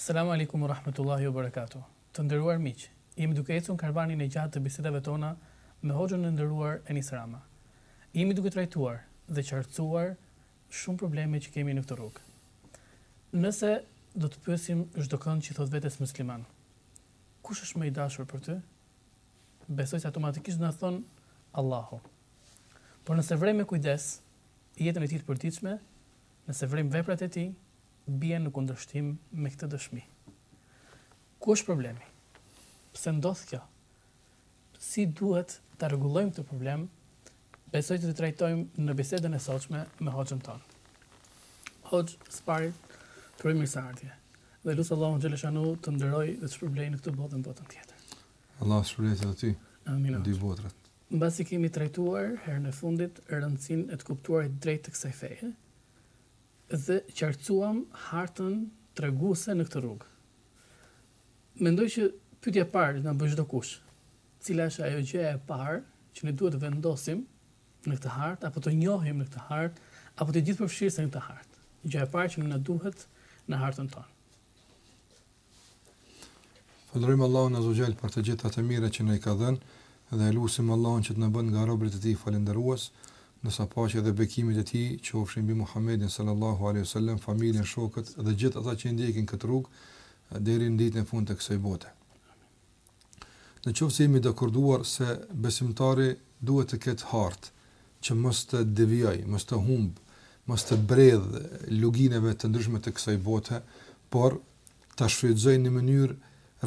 Selam alejkum urahmetullahi uberekatu Të nderuar miq, jemi duke ecur në karvanin e gjatë të bisedave tona me Hoxhën e nderuar Enis Rama. Jemi duke trajtuar dhe qartësuar shumë probleme që kemi në këtë rrugë. Nëse do të pyesim çdokënd që i thotë vetes musliman, kush është më i dashur për ty? Besoj se automatikisht do na thonë Allahu. Por nëse vrejmë me kujdes jetën e tij të përditshme, nëse vrejmë veprat e tij, bie në kundërshtim me këtë dëshmi. Ku është problemi? Pse ndodh kjo? Si duhet ta rregullojmë këtë problem? Besoj do ta trajtojmë në bisedën e sotshme me hoxhën tonë. Hoxhë, së pari, të uroj mirëseardhje. Dhe lus Allahun xheleshanuhu të nderojë dhe të shpërblejë në këtë botë dhe në botën tjetër. Allahu të shpërbleftë edhe ty. Amin. Dy botërat. Mbasi kemi trajtuar herën e fundit rëndësinë e të kuptuarit drejt të kësaj feje, dhe qartësuam hartën treguese në këtë rrugë. Mendoj që pyetja e parë që na bën çdokush, cila është ajo gjëja e parë që ne duhet të vendosim në këtë hartë apo të njohim në këtë hartë apo të gjithëpërfshirëse në këtë hartë. Gjëja e parë që na duhet në hartën tonë. Falënderojmë Allahun Azze ue Xhel për të gjitha të mirat që na i ka dhënë dhe e lusim Allahun që të na bëjë nga robërit e Tij falënderues, ndërsa paqja dhe bekimet e Tij qofshin mbi Muhammedin sallallahu alejhi ue selem, familjen, shokët dhe gjithë ata që e ndjekin këtë rrugë deri në ditën e fundit të kësaj bote. Në qoftë se jemi dakorduar se besimtari duhet të ketë hartë, që mos të devijojë, mos të humbë, mos të bredhë lugineve të ndryshme të kësaj bote, por ta shfrytëzojë në mënyrë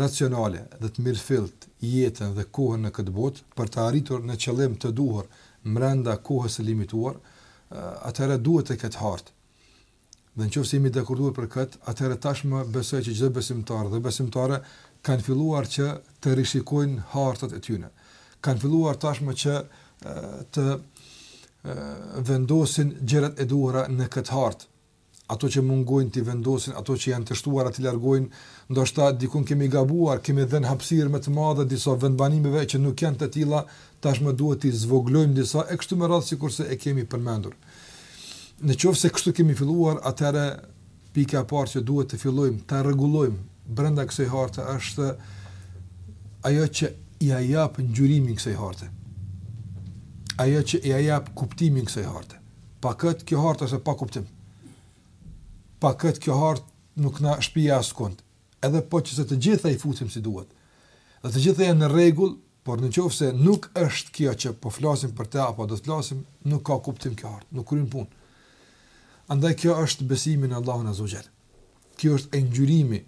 racionale dhe të mirëfilltë jetën dhe kohën në këtë botë, për të arritur në qëllim të duhur mbrenda kohës së limituar, atëherë duhet të ketë hartë. Dhe në qoftë se jemi dakorduar për këtë, atëherë tashmë besoj që çdo besimtar dhe besimtare kanë filluar që të rishikojnë hartat e tyre. Kanë filluar tashmë që të vendosin gjërat e duhura në këtë hartë. Ato që mungojnë t'i vendosin, ato që janë të shtuara t'i largojnë, ndoshta dikun kemi gabuar, kemi dhënë hapësirë më të madhe disa vendbanimeve që nuk janë të tilla, tashmë duhet t'i zvogëlojmë disa e kështu me radhë sikurse e kemi përmendur. Në qoftë se kështu kemi filluar, atëherë pika e parë që duhet të fillojmë ta rregullojmë brenda kësaj harte është ajo që ia jap ngjyrimin kësaj harte. Ajo që ia jap kuptimin kësaj harte. Pa këtë kjo hartë është e pakuptim. Pa këtë kjo hartë nuk na shpia askund. Edhe po qe se të gjitha i futim si duhet. Dhe të gjitha janë në rregull, Por në qoftë se nuk është kjo që po flasim për të apo do të flasim, nuk ka kuptim kjo hartë, nuk kryen punë. Andaj kjo është besimi në Allahun Azza wa Jall. Kjo është ngjyrimi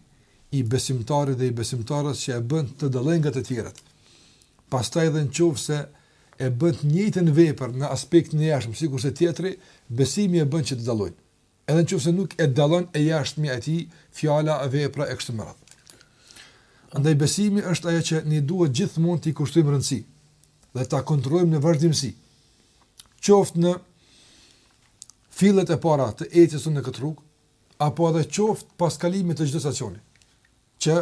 i besimtarit dhe i besimtares që e bën të dallojë nga të tjerët. Pastaj edhe nëse e bën të njëjtën vepër në aspektin e jashtëm sikurse tjetri, besimi e bën që të dallojnë. Edhe në qoftë se nuk e dallon e jashtmja e tij, fjala, vepra e kështu me radhë. Andaj besimi është ajo që ne duhet gjithmonë t'i kushtojmë rëndësi dhe ta kontrollojmë në vazhdimësi. Qoftë në fillet e para të ecjes në këtë rrugë, apo edhe qoftë pas kalimit të çdo stacioni. që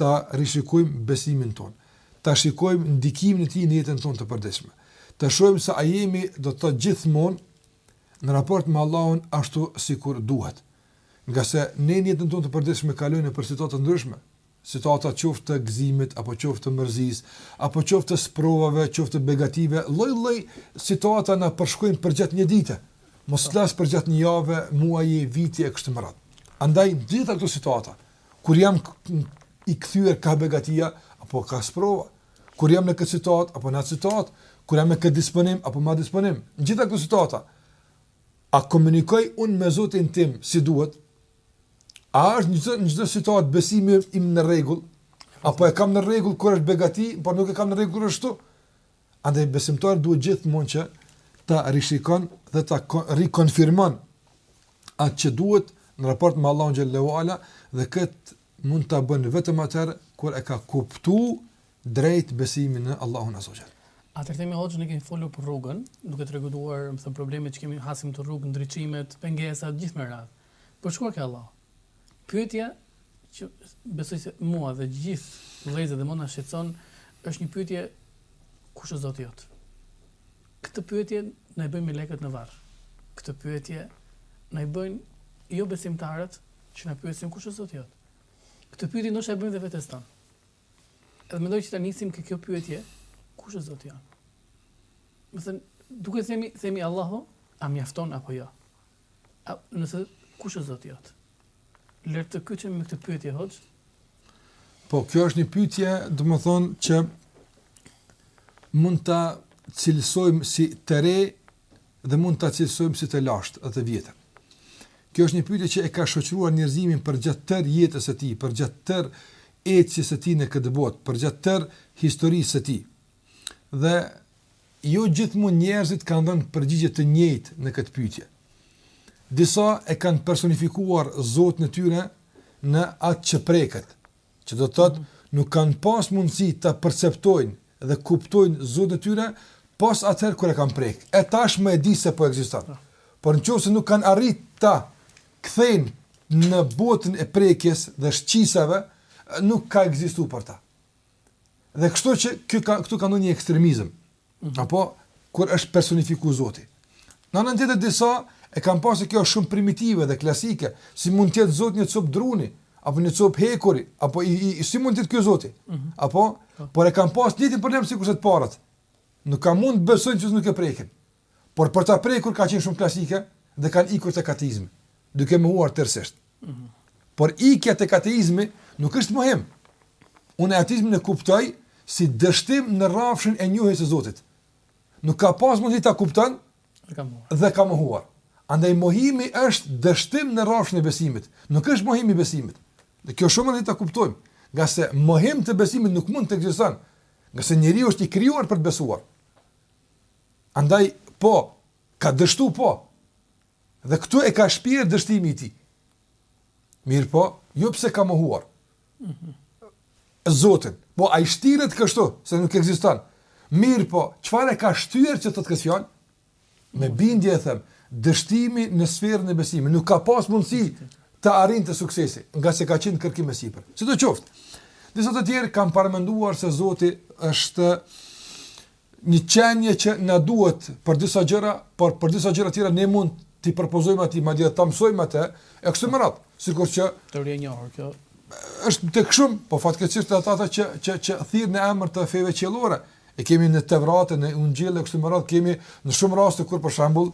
ta rishikojmë besimin tonë, ta shikojmë ndikimin e tij në jetën tonë të përditshme, të shohim se a jemi do të thotë gjithmonë në raport me Allahun ashtu sikur duhet. Ngase ne në jetën tonë të përditshme kalojmë nëpër situata të ndryshme, situata qoftë të gëzimit apo qoftë të mërzisë, apo qoftë të sprovave, qoftë të begative, lloj-lloj situata na përshkojnë përgjatë një dite, mos flas përgjatë një jave, muaji, viti e kështu me radhë. Andaj në gjitha këto situata Kur jam i kthyer ka begatia apo ka sprova? Kur jam në këtë situatë apo në atë situatë? Kur jam me këtë disponim apo me atë disponim? Në gjitha këto situata, a komunikoj unë me Zotin tim si duhet? A është në çdo çdo situatë besimi im në rregull? Apo e kam në rregull kur është begati, por nuk e kam në rregull kur është kështu? Andaj besimtari duhet gjithmonë që ta rishikon dhe ta rikonfirmon atë që duhet në raport me Allahun xhelle ue ala dhe kët mund ta bën vetëm atëherë kur e ka kuptu drejt besimin në Allahun azze ue xhel. Atëherë themi hoxhë ne kemi folur për rrugën, duke treguar domethënë problemet që kemi hasim në rrugë, ndriçimet, pengesat e kështu me radhë. Për të shkuar ka Allahu? Pyetja që besoj se mua dhe gjithë vëllezërit dhe motrat na shqetëson është një pyetje kush është Zoti jot? Këtë pyetje na e bëjnë melekët në varr. Këtë pyetje na e bëjnë jobesimtarët që na pyesin kush është Zoti jot? Këtë pyetje ndoshta e bëjmë dhe vetes tonë. Edhe mendoj që ta nisim ke kjo pyetje, kush është Zoti jot? Domethënë, duke themi, themi Allahu, a mjafton apo jo? A, nëse kush është Zoti jot? Le të kyçem me këtë pyetje hoxhë. Po, kjo është një pyetje, domethënë që mund ta cilësojmë si të re dhe mund ta cilësojmë si të lashtë a të vjetër. Kjo është një pyetje që e ka shoqëruar njerëzimin përgjatë tërë jetës së tij, përgjatë tërë ecjes së tij në këtë botë, përgjatë tërë historisë së tij. Dhe Jo gjithmonë njerëzit kanë dhënë përgjigje të njëjtë në këtë pyetje. Disa e kanë personifikuar Zotin e tyre në atë që preket, që do të thotë nuk kanë pas mundësi ta perceptojnë dhe kuptojnë Zotin e tyre pos atëherë kur e kanë prek. E tashmë e dinë se po ekziston. Por në qoftë se nuk kanë arrit ta kthejnë në botën e prekjes dhe shqisave, nuk ka ekzistu për ta. Dhe kështu që këtu ka këtu kanë një ekstremizëm. Mm -hmm. Apo kur është personifiku Zoti. Në anën tjetër disa e kanë pa se kjo është shumë primitive dhe klasike, si mund të jetë Zoti një cop druni, apo një cop hekuri, apo i, i, si mund të jetë ky Zoti? Mm -hmm. Apo po. por e kanë pas të njëjtin problem sikurse të parët. Nuk kanë mund të besojnë që nuk e prekin. por për ta prekur ka qenë shumë klasike dhe kanë ikur tek ateizmi, duke mohuar tërësisht. Mhm. Por ikja tek ateizmi nuk është mohim. Unë ateizmin e kuptoj si dështim në rrafshin e njohjes së Zotit. Nuk ka pas mundi ta kupton dhe ka mohuar. Andaj mohimi është dështim në rrafshin e besimit, nuk është mohim i besimit. Dhe kjo shumë rëndësi ta kuptojmë, ngase mohim të besimit nuk mund të ekziston, ngase njeriu është i krijuar për të besuar. Andaj, po, ka dështu, po, dhe këtu e ka shpirë dështimi i tij. Mirëpo, jo pse ka mohuar. Mhm. Zotin, po, ai shtiret kështu, se nuk ekziston. Mirëpo, çfarë e ka shtyr që të thotë këtë fjalë? Me bindje e them, dështimi në sferën e besimit, nuk ka pas mundësi të arrin te suksesi, ngase ka qenë kërkim e sipër. Sido qoftë, disa të tjerë kanë paramenduar se Zoti është një qenie që na duhet për disa gjëra, por për disa gjëra tjera ne mund t'i propozojmë atij, madje ta mësojmë atë, e kështu me radhë, sikur që teoria e njohur kjo është tek shumë, po fatkeqësisht ata ata që që që thirren në emër të feve qiellore, e kemi në Tevrat, në Ungjill e kështu me radhë, kemi në shumë raste kur për shembull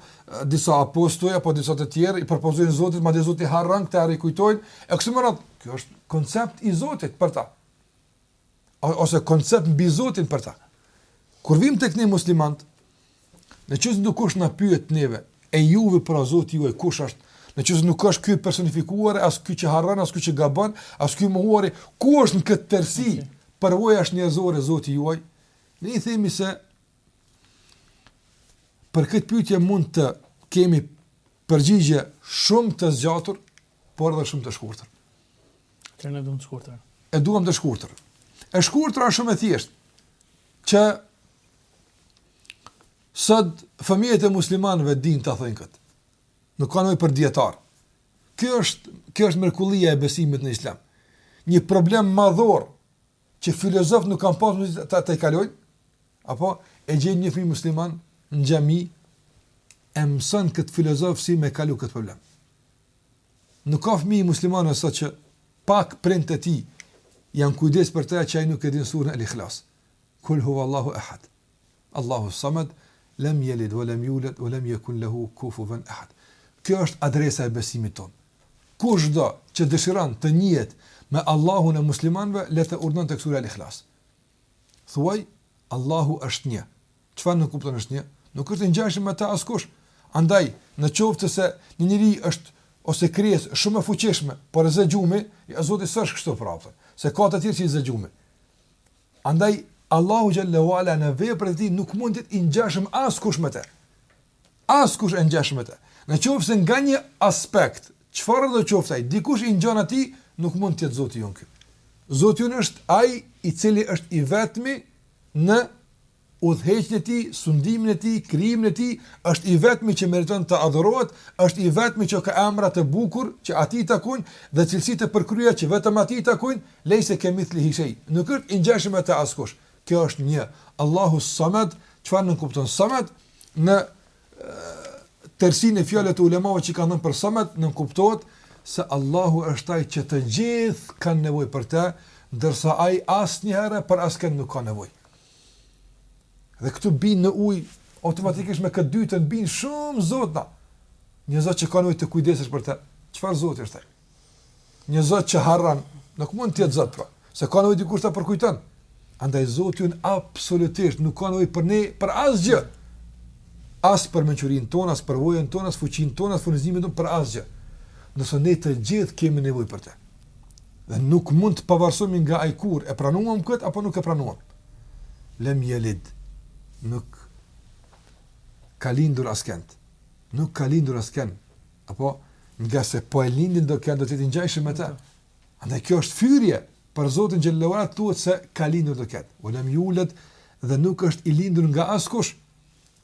disa apostujë apo disa të tjerë i propozojnë Zotit, madje Zoti harron këta e rikujtojnë, e kështu me radhë, kjo është koncept i Zotit për ta. ose koncept mbi Zotin për ta. Kur vim tek ne muslimanët, në qoftë se dikush na pyet neve, e juve pra Zoti juaj kush është? Në qoftë se nuk është ky i personifikuar, as ky që harron, as ky që gabon, as ky i mohuari, ku është në këtë tërësi përvojash njerëzore Zoti juaj? Ne i themi se për këtë pyetje mund të kemi përgjigje shumë të zgjatur, por edhe shumë të shkurtër. Atëherë ne e duam të shkurtër. E duam të shkurtër. E shkurtra është shumë e thjeshtë që sot fëmijët e muslimanëve dinë ta thonë këtë. Nuk ka nevojë për dietar. Kjo është kjo është mrekullia e besimit në Islam. Një problem madhor që filozofët nuk kanë pasur ta kalojnë, apo e gjen një fëmijë musliman në xhami e mëson këtë filozof si me kalu këtë problem. Nuk ka fëmijë musliman sot që pak prindët e tij janë kujdes për të që ai nuk e din surën El Ikhlas. Kul huwa Allahu ahad. Allahu samad, lem yalid wa lam yulad wa lam yakul lahu kufuwan ahad. Kjo është adresa e besimit tonë. Kushdo që dëshiron të njihet me Allahun e muslimanëve, le të urdhnon tek sura El Ikhlas. Thuaj, Allahu është një. Çfarë nënkupton është një? Nuk është i ngjashëm me të askush. Andaj, në qoftë se një njeri është ose krijesë është shumë e fuqishme, por e zë gjumi, ja Zoti s'është kështu prapë. Se ka të tjerë që i zë gjumi. Andaj Allahu xhelle ue ala në veprat e tij nuk mund të jetë i ngjashëm askush me të. Askush i ngjashëm me të. Në qoftë se nga një aspekt, çfarëdo qoftë ai, dikush i ngjan atij, nuk mund të jetë Zoti jonë ky. Zoti jonë është ai i cili është i vetmi në udhëheqjen e tij, sundimin e tij, krijimin e tij, është i vetmi që meriton të adhurohet, është i vetmi që ka emra të bukur që atij i takojnë dhe cilësi të përkryera që vetëm atij i takojnë, lejse kemithlihi shej. Nuk është i ngjashëm me të askush. Kjo është një. Allahu Samad, çfarë nënkupton Samad? Në tërësinë e fjalëve të ulemave që kanë dhënë për Samed, nënkuptohet se Allahu është ai që të gjithë kanë nevojë për të, ndërsa ai asnjëherë për askënd nuk ka nevojë. Dhe këtu bin në ujë automatikisht me këtë të dytën bin shumë zotna. Një zot që ka nevojë të kujdesesh për të. Çfarë zoti është ai? një Zot që harran, nuk mund të jetë Zot pra, se ka nevojë dikush ta përkujton. Andaj Zoti ynë absolutisht nuk ka nevojë për ne për asgjë. As për mençurinë tonë, as përvojën tonë, as fuqinë tonë, as furnizimin tonë për asgjë. Ndërsa ne të gjithë kemi nevojë për të. Dhe nuk mund të pavarësohemi nga ai kurrë, e pranuam kët apo nuk e pranuam. Lem yelid nuk ka lindur askënd. Nuk ka lindur askënd. Apo, ngase po e lindin dokënd do të jetë i ngjashëm me të. Andaj kjo është fyrje, për Zotin xhelle ue ala të thuhet se ka lindur dokënd. Ue lem juled dhe nuk është i lindur nga askush.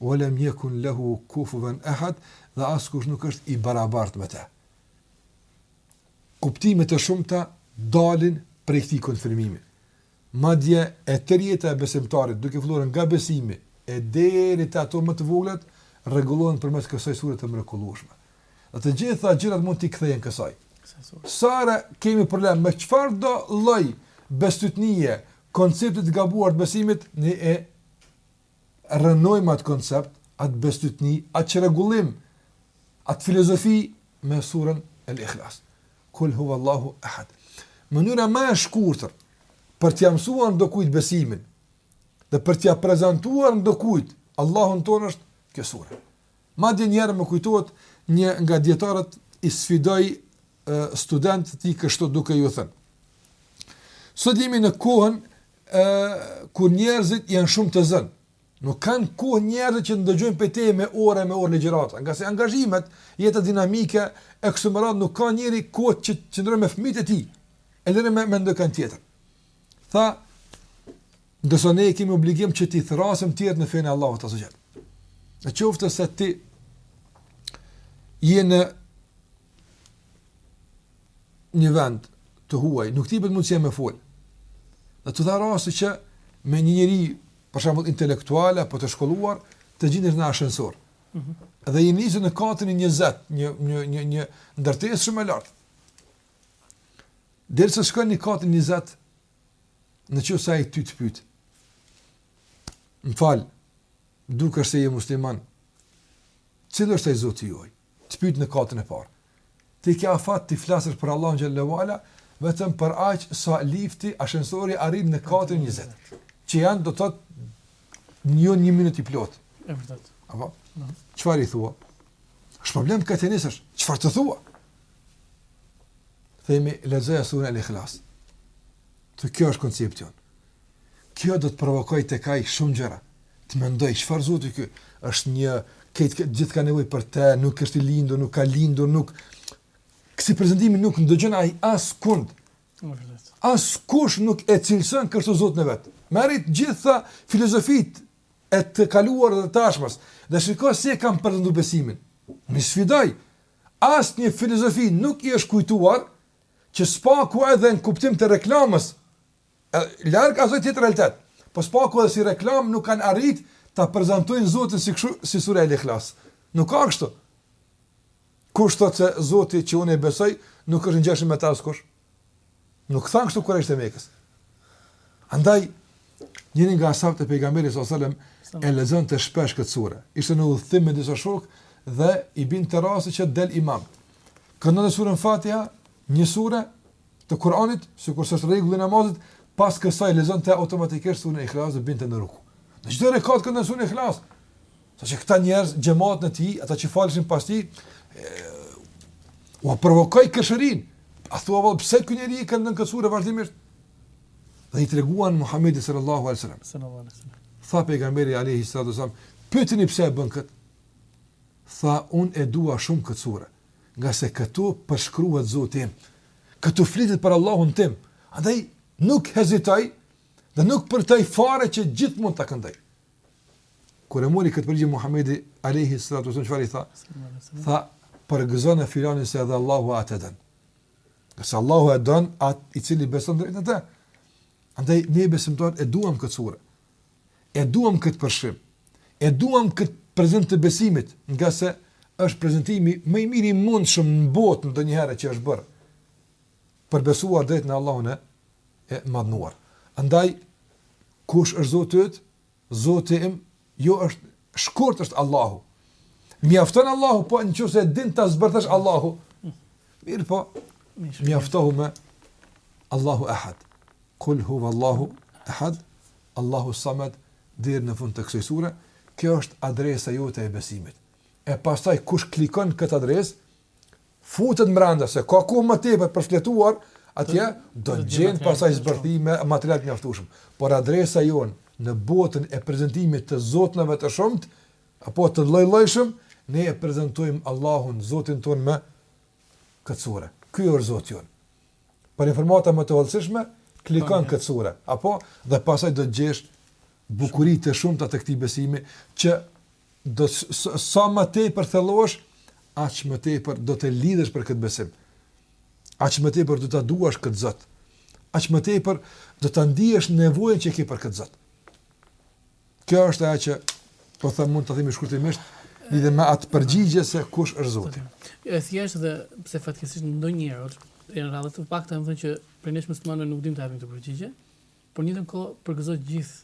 Ue lem jekun lehu kufuven ehad dhe askush nuk është i barabartë me të. Kuptime të shumta dalin prej këtij konfirmimi. Madje, e tërë jeta e besimtarit, duke filluar nga besimi e deri te ato më të voglat, rregullohen përmes kësaj sure të mrekullueshme. Dhe të gjitha gjërat mund t'i kthehen kësaj. Sa herë kemi problem me çfarëdo lloj bestytnie, koncepti të gabuar të besimit, ne e rrënojmë atë koncept, atë bestytni, atë çrregullim, atë filozofi me surën El-Ikhlas. Kul huwallahu ahad. Mënyra ma e shkurtër për t'ia mësuar ndokujt besimin dhe për t'ia prezantuar ndokujt Allahun tonë është kjo sure. Madje një herë më kujtohet një nga dijetarët i sfidoi studentët e tij kështu duke iu thënë Sot jemi në kohën e kur njerëzit janë shumë të zënë. Nuk kanë kohë njerëzit që të ndëgjojnë për ty me orë e me orë ligjërata, ngase angazhimet, jeta dinamike, e kështu me radhë nuk ka njeri kohë që të qëndrojë me fëmijët e tij. E lëre me me ndonjë tjetër. Tha Ndërsa ne kemi obligim që t'i thrrasim tjerët në fenë e Allahut azze xhel. Në qoftë se ti je në një vend të huaj, nuk të jepet mundësia me folë. Dhe të thërras që me një njeri, për shembull, intelektual, apo të shkolluar, të gjindesh në ashensor. Mm -hmm. Dhe i niseni në katin e njëzet, një, një, një, një ndërtesë shumë e lartë. Derisa shkoni në katin e njëzet, në qoftë se ai ty të pyt, më fal, dukesh se je musliman, cili është ai Zoti juaj, të pyt në katin e parë. Ti ke afat t'i flasësh për Allahun xhelle ue ala, vetëm për aq sa lifti ashensori arrit në katin njëzet, që janë do të thotë jo një minut i plotë. E vërtetë. Apo? Çfarë i thua? është problem ka t'ia nisësh, çfarë t'i thua? Themi, lexoja surën El-Ikhlas. Se kjo është koncept. Kjo do të provokojë tek ai shumë gjëra. Të mendojë, çfarë Zoti ky? është një, që të gjithë kanë nevojë për te, nuk është i lindur, nuk ka lindur, nuk... Kësi prezentimi nuk ndëgjon ai askund. Askush nuk e cilëson kështu Zotin e vet. Merri të gjitha filozofitë e të kaluarës dhe të tashmes. Dhe shiko si e kanë prezentu besimin. Unë i sfidoj, Asnjë filozofi nuk i është kujtuar që së paku edhe në kuptim të reklamës, larg asaj të jetë realitet, po së paku edhe si reklamë nuk kanë arrit ta prezantojnë Zotin si kështu si surja El Ihlas. Nuk ka kështu. Kush thotë se Zoti që unë e besoj nuk është i ngjashëm me të askush? Nuk thanë kështu kurejshët e Mekës. Andaj njëri nga ashabët e pejgamberit sallallahu alajhi wasallam e lexonte shpesh këtë sure. Ishte në udhëtim me disa shokë dhe i binte rasti që del imam. Këndonte surën Fatiha, një sure të Kuranit, sikur është rregulli i namazit, pas kësaj lexonte automatikisht surën Ikhlas dhe binte në ruku. Në çdo rekat këndonte surën Ikhlas. Saqë këta njerëz, xhamatin e tij, ata që falëshin pas tij, u provokoi kureshtjen. A thua vallë pse ky njeri e këndon këtë sure vazhdimisht? Dhe i treguan Muhamedit sallallahu alaihi wasallam. Sallallahu alaihi wasallam. Tha pejgamberi alaihi salatu wasallam, "Pyeteni pse e bën kët?" Tha, "Unë e dua shumë këtë sure, ngase këtu përshkruhet Zoti im. Këtu flitet për Allahun tim. Andaj nuk hezitoj dhe nuk përtej fare që gjithmonë ta këndoj." Kur e mori këtë përgjigje Muhamedi alayhi salatu wasallam çfarë i tha? Tha përgëzojeni filanin se edhe Allahu e don. Se Allahu e don atë i cili beson drejt në të. Andaj ne besimtarët e duam këtë sure. E duam këtë përshkrim. E duam këtë prezantim të besimit, ngase është prezantimi më i mirë i mundshëm në botë ndonjëherë që është bërë. për të besuar drejt në Allahun e madhëruar. Andaj kush është Zoti yt? Zoti im jo është shkurt është Allahu. Mjafton Allahu po në qoftë se din ta zbërthesh Allahun. Mirëpo, mjaftohu me Allahu Ahad. Kul huwa Allahu Ahad. Allahu Samad deri në fund të kësaj sure, kjo është adresa jote e besimit. E pastaj kush klikon këtë adresë, futet mbrenda se ka ku më tepër për të shfletuar, atje do të gjejë pasaj zbërthime, material të mjaftueshëm. Por adresa jonë në botën e prezantimit të zotnave të shumtë apo të lloj-llojshëm, ne e prezantojmë Allahun, Zotin tonë me këtë sure. Ky është Zoti ynë. Për informata më të hollësishme, klikon këtë sure, apo dhe pasaj do të gjesh bukuritë e shumta të këtij besimi që që sa më tepër thellohesh, aq më tepër do të lidhesh për këtë besim. Aq më tepër do ta duash këtë Zot. Aq më tepër do ta ndiesh nevojën që ke për këtë Zot. Kjo është ajo që po them mund të themi shkurtimisht lidhur me atë përgjigje se kush është Zoti. E thjesht edhe pse fatkeqësisht ndonjëherë në radhë të pakta, domethënë që prej nesh muslimanë nuk dimë të japim këtë përgjigje. Por në të njëjtën kohë përgëzoj të gjithë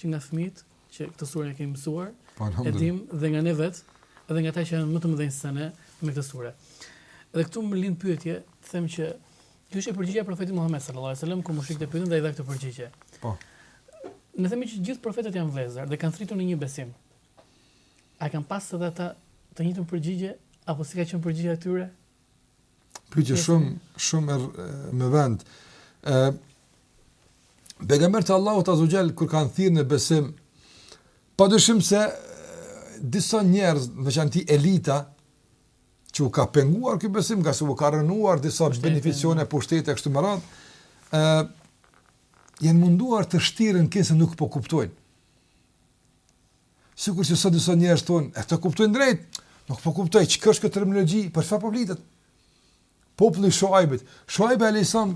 që nga fëmijët që këtë sure ua kemi mësuar, e dimë dhe nga ne vetë, edhe nga ata që janë më të mëdhenj se ne me këtë sure. Dhe këtu më lind pyetja, themi që kjo është përgjigja e profetit Muhammed sallallahu alaihi wasallam kur mushrikët e pyetën dhe ai dha këtë përgjigje. Po. Ne themi që gjithë profetët janë vëllezër dhe kanë thirrur në një besim. A kanë pasur edhe ata të njëjtën përgjigje apo si ka qenë përgjigja e tyre? Pyetje shumë shumë er, me vend. Ë Pejgamberët e Allahut azze ve xhel kur kanë thirr në besim, padyshim se disa njerëz, në veçanti elita, që u ka penguar ky besim, ngase u ka rënuar disa pushtete, beneficione, pushtete, kështu me radhë, uh, janë munduar të shtiren kinse nuk po kuptojnë. Sikur që sot disa njerëz thonë, e të kuptojnë drejt, nuk po kuptoj çka është kjo terminologji, për çfarë po flitet. Populli i Shuaibit, Shuaibi alayhis salam,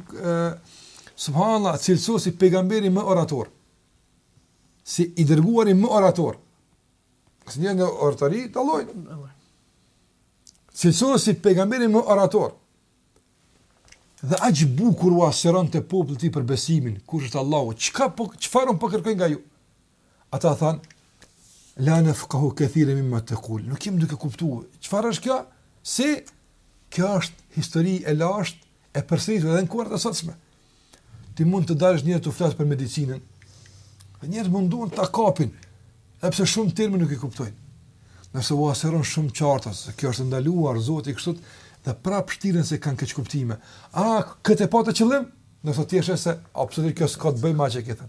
subhanallahu, cilësohet si pejgamberi më orator. Si i dërguari më orator. Si një nga oratorët, të themi. Cilësohet si pejgamberi më orator. Dhe aq bukur ua sqaron popullit të tij për besimin, kush është Allahu, çka po, çfarë unë po kërkoj nga ju? Ata thanë, la nefkahu kethiren mimma tekul, nuk jemi duke kuptu, çfarë është kjo? Si, kjo është histori e lashtë, e përsëritur edhe në kohët e sotshme. Ti mund të dalësh njëherë të flasësh për medicinën. Dhe njerëz mundohen ta kapin, edhe pse shumë terme nuk i kuptojnë. Nëse ua sqaron shumë qartë se këtë e ka ndaluar Zoti kështu dhe prap shtiren se kanë keqkuptime. A këtë për qëllim? Do të thosha se absolutisht kjo s'ka të bëjë me këtë.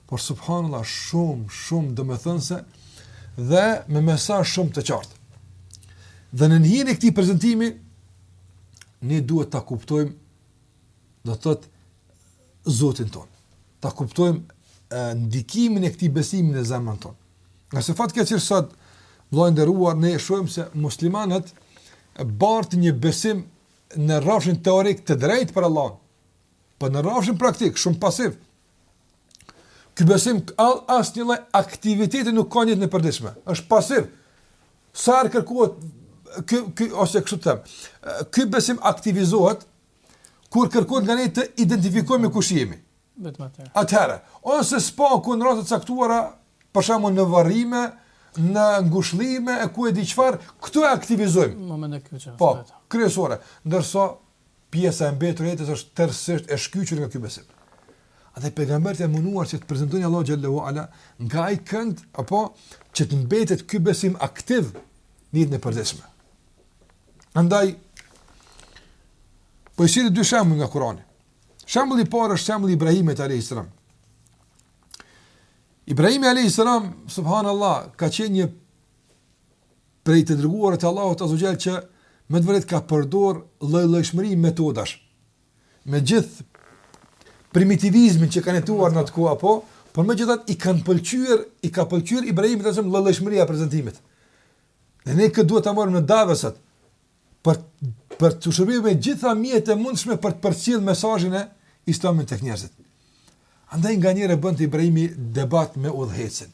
por subhanallah shumë shumë domethënëse dhe me mesazh shumë të qartë. Dhe në hijen e këtij prezantimi ne duhet ta kuptojmë do të thotë Zotin tonë. Ta kuptojmë e, ndikimin e këtij besimi në zemrën tonë. Ngase fatkeq sot vëlla i nderuar ne shohim se muslimanët bartin një besim në rrafshin teorik të drejtë për Allah, po në rrafshin praktik shumë pasiv. Ky besim asnjë lloj aktiviteti nuk ka në jetën e përditshme, është pasiv. Sa herë kërkohet ky ky ose kështu të them. Ky besim aktivizohet kur kërkohet nga ne të identifikojmë kush jemi. Vetëm atëherë. Atëherë, ose së paku në raste të caktuara, për shembull në varrime, në ngushëllime e ku e di çfarë, këtu e aktivizojmë. Në momente kyçe. Po, kryesore, ndërsa pjesa e mbetur e jetës është tërësisht e shkyçur nga ky besim. Andaj pejgamberët janë munduar që ta prezantojnë Allahun xhelle ue ala nga ai kënd apo që të mbetet ky besim aktiv në jetën e përditshme. Andaj po i sjell dy shembuj nga Kurani. Shembulli i parë është shembulli i Ibrahimit alayhis salam. Ibrahimi alayhis salam subhanallahu ka qenë një prej të dërguarit të Allahut azza wa jall që me të vërtetë ka përdor lloj-llojshmëri metodash. Me gjithë primitivizmin që kanë jetuar në atë kohë apo, por megjithatë i kanë pëlqyer, i ka pëlqyer Ibrahimit alayhis salam lloj-llojshmëria e prezantimit. Dhe ne këtë duhet ta marrim në davetësat për për të shërbyer me gjitha mjetet e mundshme për të përcjellë mesazhin e Islamit tek njerëzit. Andaj nganjëherë bënte Ibrahimi debat me udhëheqësin.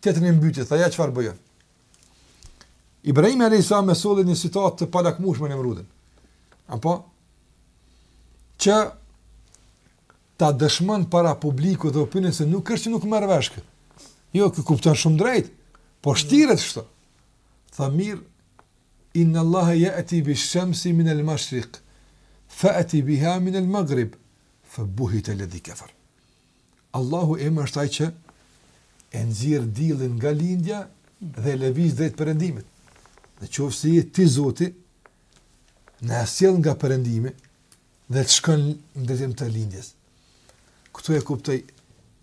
Tjetrin e mbyti, tha ja çfarë bëj. Ibrahim alayhis salam e solli n'një situatë të palakmueshme Nemrudin. Apo që ta dëshmon para publikut dhe opinionit se nuk është që nuk merr vesh ky. Jo, ky kupton shumë drejt, po shtiret kështu. Tha mirë, inna Allahe ja eti bi shemsi min el mashriq, fa eti biha min el magrib, fa buhi të ledhi kefer. Allahu im është ai që e nxjerr diellin nga lindja dhe e lëviz drejt perëndimit. Në qoftë se je ti Zoti, na sjell nga perëndimi dhe të shkon në drejtim të lindjes. Këtu e kuptoi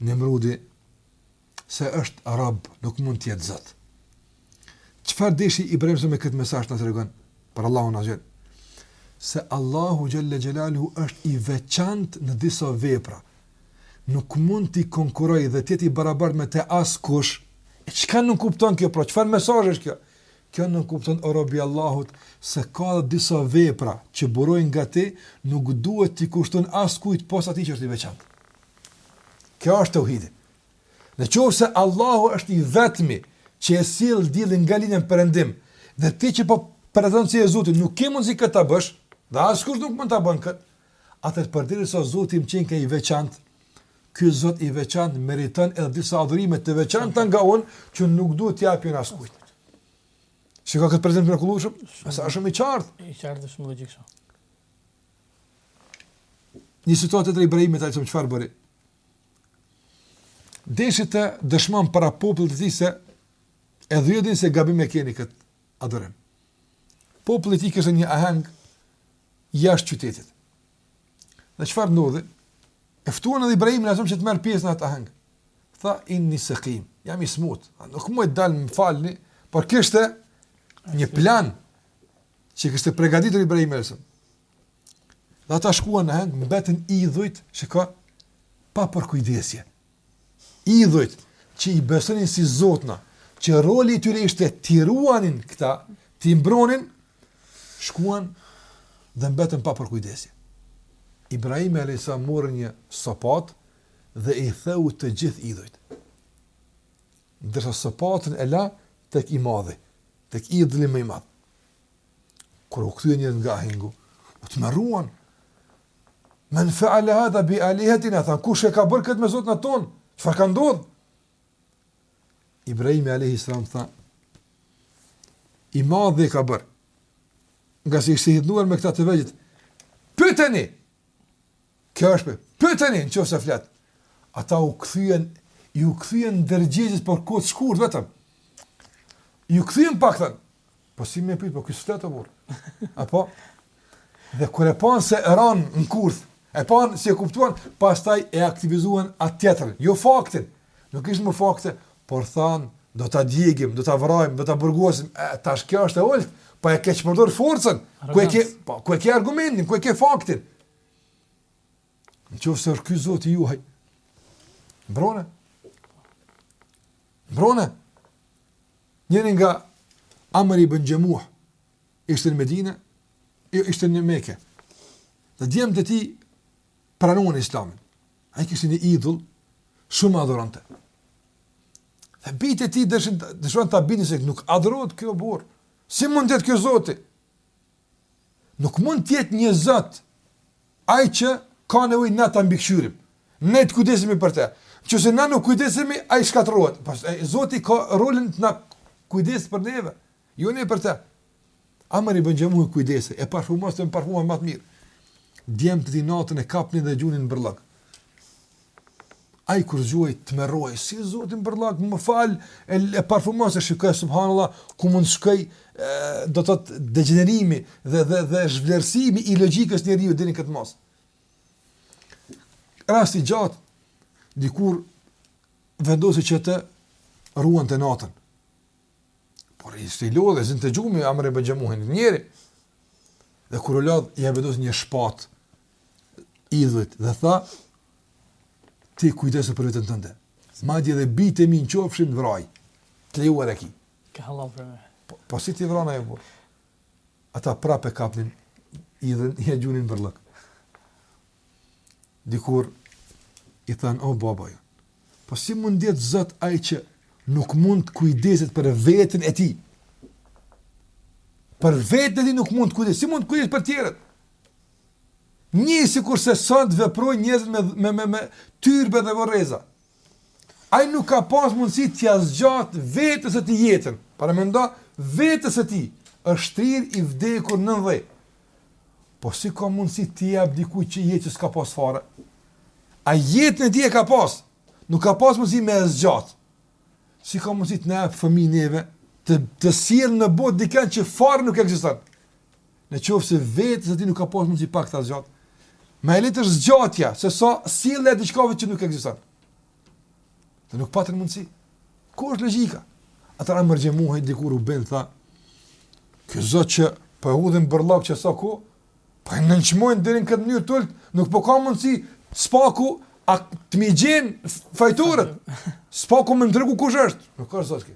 Nemrudi se është rob, nuk mund të jetë Zot. Çfarë deshi Ibrahimi me këtë mesazh të na tregon për Allahun azza wa jall? Se Allahu Jalla Jalaluhu është i veçantë në disa vepra. Nuk mund t'i konkurrojë dhe të jetë i barabartë me të askush. E çka nënkupton kjo? Pra çfarë mesazh është kjo? Kjo nënkupton o rob i Allahut se ka dhe disa vepra që burojnë nga ti, nuk duhet t'ia kushton askujt pos atij që është i veçantë. Kjo është tauhidi. Në qoftë se Allahu është i vetmi që e sjell diellin nga lindja në perëndim dhe ti që po pretendon se je Zoti nuk ke mundësi këtë ta bësh dhe askush nuk mund ta bën këtë, atëherë përderisa Zoti më qenka i veçantë, ky Zot i veçantë meriton edhe disa adhurime të veçanta nga unë që nuk duhet t'i jap askujt. Shiko këtë prezantim të mrekullueshëm, është shumë i qartë. I qartë shumë logjik shumë. Një situatë tjetër Ibrahimi çfarë bëri? Deshi të dëshmon para popullit të tij se edhe ju e dini se gabim e keni kët adhurim. Populli i tij kishte një aheng jashtë qytetit. Dhe çfarë ndodhi? E ftuan edhe Ibrahimin alayhis salam që të merr pjesë në atë aheng. Tha inni saqim, jam i smut. Nuk muj të dal më falni, por kishte një plan që kishte përgatitur Ibrahim alayhis salam. Dhe ata shkuan në aheng, mbetën idhujt, shiko, pa përkujdesje. Idhujt që i besonin si zotna, që roli i tyre ishte t'i ruanin këta, t'i mbronin, shkuan dhe mbetën pa përkujdesje. Ibrahimi alejhi selam mori një sopatë dhe i theu të gjithë idhujt. Ndërsa sopatën e la tek i madhi, tek idhulli më i madh. Kur u kthyen njerëzit nga ahengu, u tmerruan. Men fa'ala hadha bi alihatina, thanë kush e ka bërë këtë me zotnat tanë? Çfarë ka ndodhur? Ibrahimi alejhi selam tha i madhi e ka bërë. Ngase ishte hidhnuar me këta të vegjlit. Pyteni! Kjo është për, pyteni në qoftë se flet. Ata u kthyen, iu kthyen ndërgjegjes për kohë të shkurtë, vetëm. Iu kthyen pak, thanë: Po si me pyt, po ky s'flet, o burrë. Apo? Dhe kur e panë se ranë në kurth, e panë se e kuptuan, pastaj e aktivizuan atë tjetrën. Jo faktin, nuk kishte më fakte, por thanë, do të djegim, do të vrajmë, do të burgosim, e, tash kjo është e ulët, pa po e ke që përdor forcën, ku e ke, pa, po, ku e ke argumentin, ku e ke faktin. Në qoftë se është ky zoti juaj, mbrone. Mbrone. Njëri nga, Amr ibn Xhemuh, ishte në Medine, jo, ishte në Meke. Dhe djemtë e tij pranuan islamin. Ai kishte një idhull, shumë e adhuronte. Dhe bijtë e tij deshën ta bindin se nuk adhurohet kjo, burrë. Si mund të jetë kjo zot? Nuk mund të jetë një Zot ai që ka nevojë na ta mbikëqyrim. Ne të kujdesemi për të. Nëse na nuk kujdesemi, ai shkatërrohet. Pastaj Zoti ka rolin të na kujdes për neve. Jo ne për të. Amr ibn Xhemuh kujdesej, e parfumoste me parfumin më të mirë. Djemtë e tij natën e kapnin dhe e gjunin në bërllok. Ai kur zgjohej tmerrohej, si zoti im në bërllok, më fal, e, e parfumoste, shiko subhanallah ku mund të shkojë, do të thotë degjenerimi dhe dhe dhe zhvlerësimi i logjikës së njeriut deri në këtë masë. Rasti i gjatë, dikur vendosi që ta ruante natën. Por ish i lodht, e zinte gjumi Amr ibn Xhemuhin, njeri. Dhe kur u lodh, ia vendosi një shpatë idhullit, dhe tha, ti kujdesu për veten tënde. Madje dhe bijtë e mi në qofshin vraji, të lejuar e ki. Ka hallall prej meje. Po, po si t'i vranë, o burrë? Ata prap e kapnin idhullin e gjunin në bërllok. Dikur i thanë, o baba ju, po si mund t'jetë zot ai që nuk mund të kujdeset për veten e tij? Për veten e tij nuk mund të kujdeset, si mund të kujdeset për tjerët? Një sikurse sot veprojnë njerëzit me, me, me, me tyrbe dhe vorreza. Ai nuk ka pas mundësi t'ia zgjatë vetes së tij jetën. Pra mendo, vetes së tij është shtrirë i vdekur nën dhe. Po si ka mundësi t'i jap dikujt jetë që s'ka pas fare? Ai jetën e tij e ka pas, nuk ka pas mundësi me e zgjatë. Si ka mundësi të na jap fëmijë neve, të të sjellë në botë dikënd që fare nuk ekziston? Në qoftë se vetes së tij nuk ka pasur mundësi pak ta zgjat. Më e lehtë është zgjatja se sa sjellja e diçkaje që nuk ekziston. Dhe nuk patën mundësi. Ku është logjika? Ata na mërgjemohen dikur u bënë, tha. Ky zot që po e hudhin bërllok që sa ku, po e nënçmojnë deri në këtë mënyrë të ulët, nuk po ka mundësi së paku t'i gjejë fajtorët. Së paku me tregu kush është? Nuk ka zot kë.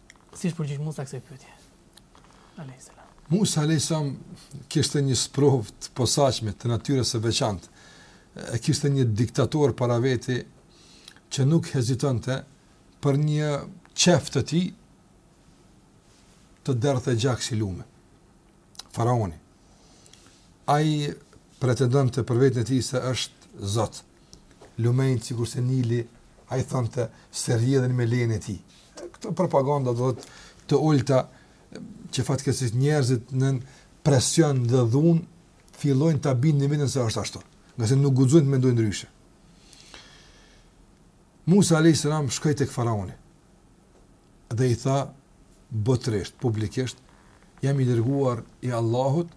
Si është përgjigjur Musa kësaj pyetje? Alayhis salam. Musa alayhis salam kishte një sprovë të posaçme të natyrës së veçantë. E kishte një diktator para veti që nuk hezitonte për një qejf të tij të derdhte gjak si lume. Faraoni. Ai pretendonte për veten e tij se është zot. lumenjtë sikurse Nili, ai thonte se rrjedhin me lejen e tij. Këto propaganda aq të ulëta që fatkeqësisht njerëzit nën presion dhe dhunë fillojnë ta bindin veten se është ashtu, ngase nuk guxojnë të mendojnë ndryshe. Musa alayhis salam shkoi tek faraoni. dhe i tha botërisht, publikisht, jam i dërguar i Allahut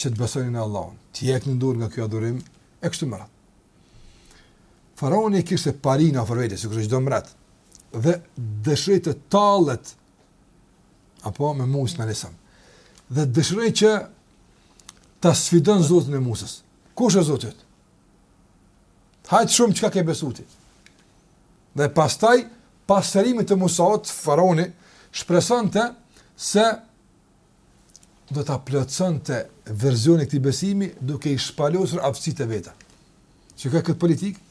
që të besoni në Allahun, të hiqni dorë nga ky adhurim, e kështu me radhë. Faraoni e kishte parinë afër vete, sikur çdo mbret, dhe dëshiroi të tallet, apo me Musën alayhis salam, dhe dëshiroi që ta sfidon Zotin e Musës. Kush është Zoti yt? Hajt shohim çka ke besu ti. Dhe pastaj pas sqarimit të Musaut, faraoni shpresonte se do ta plotësonte versionin e këtij besimi duke i shpalosur aftësitë e veta. Çka, këtë politikë?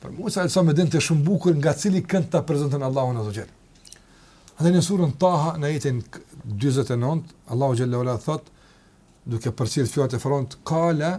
Por Musa alayhis salam e dinte shumë bukur nga cili kënd ta prezanton Allahun azze ue xhel. Dhe në surën Taha në ajetin 29, Allahu xhel-le ue ala thotë, duke përcjellë fjallët e faraonit, kala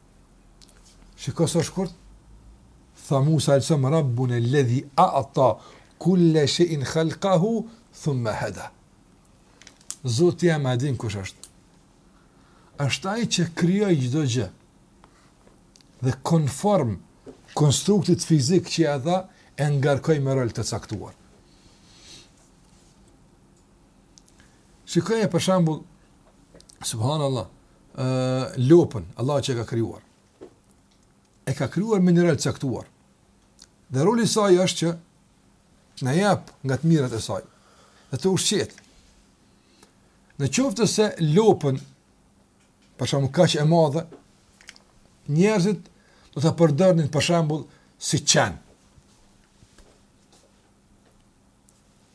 Shiko sa shkurt. Tha Musa alejhi selam Rabbun alladhi a'ta kulla shay'in khalqahu thumma hada. Zoti jem a din kush është. Është ai që krijoi çdo gjë. Dhe konform konstruktit fizik që ia dha, e ngarkoi me rol të caktuar. Shikoje për shembull subhanallahu lopën, Allahu që e ka krijuar. E ka krijuar me një rol të caktuar. Dhe roli saj është që të na japë nga të mirat e saj. Dhe të ushqet. Në qoftë se lopën, për shembull kaq e madhe, njerëzit do ta përdornin për shembull si qen.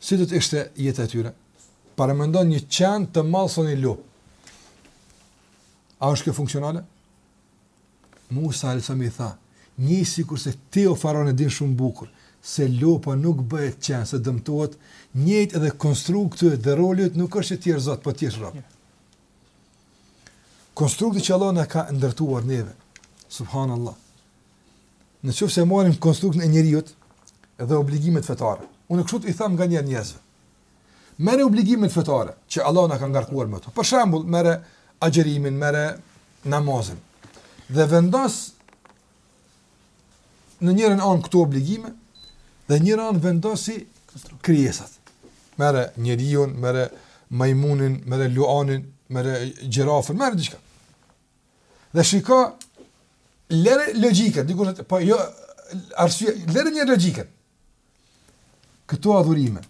Si do të ishte jeta e tyre? Paramendoni një qen të madh sa një lopë. A është kjo funksionale? Musa alejhi selam i tha, nji sikurse ti o faraon e din shumë bukur, se lopa nuk bëhet qen, se dëmtohet, njëjtë edhe konstrukti yt dhe roli yt nuk është që të jesh zot, po të jesh rob. Konstrukti që Allahu na ka ndërtuar neve, subhanallah, Në qoftë se e marrim konstruktin e njeriut dhe obligimet fetare. Unë kështu i them nganjëherë njerëzve. Merri obligimet fetare që Allahu na ka ngarkuar me to. Për shembull, merre agjërimin, merre namazin. Dhe vendosi në njërën anë këto obligime dhe në njërën anë vendosi krijesat. Merre njeriun, merre majmunin, merre luanin, merre gjirafën, merre diçka. Dhe shiko, lere logikën, dikush thotë, po jo arsye, lere një logikën. Këto adhurime,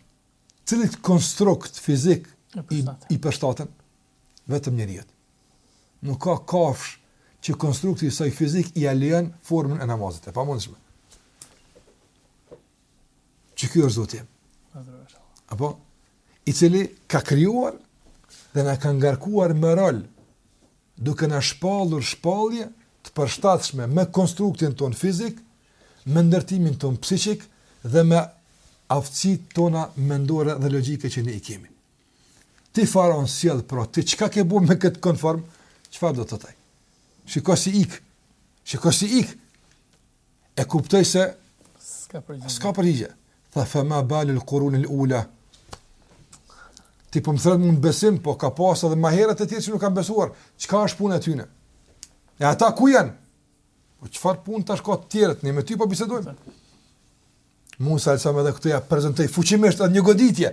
cilit konstrukt fizik i, i përshtaten, vetëm njeriut. Nuk ka kafshë që konstrukti i saj fizik ia lejon formën e namazit, e pamundshme. që ky është Zoti. Apo i cili na ka krijuar dhe na ka ngarkuar me rol duke na shpallur shpallje të përshtatshme me konstruktin tonë fizik, me ndërtimin tonë psikik dhe me aftësitë tona mendore dhe logjike që ne i kemi. Ti faraon sjell pra, ti çka ke bërë me këtë konform? Çfarë do të thotë? Shikoje si ik. Shikoje si ik. E kuptoi se s'ka përgjigje. S'ka përgjigje. Tha fa ma balul qurun al ula. Ti po më thret mu në besim, po ka pas edhe ma herët të tjerë që nuk kanë besuar. Çka është puna e tyne? E ata ku janë? Po çfarë punë tash ke te të tjerët? Ne me ty po bisedojmë. Musa alejhi selam edhe këtu ia prezantoi fuqimisht edhe një goditje.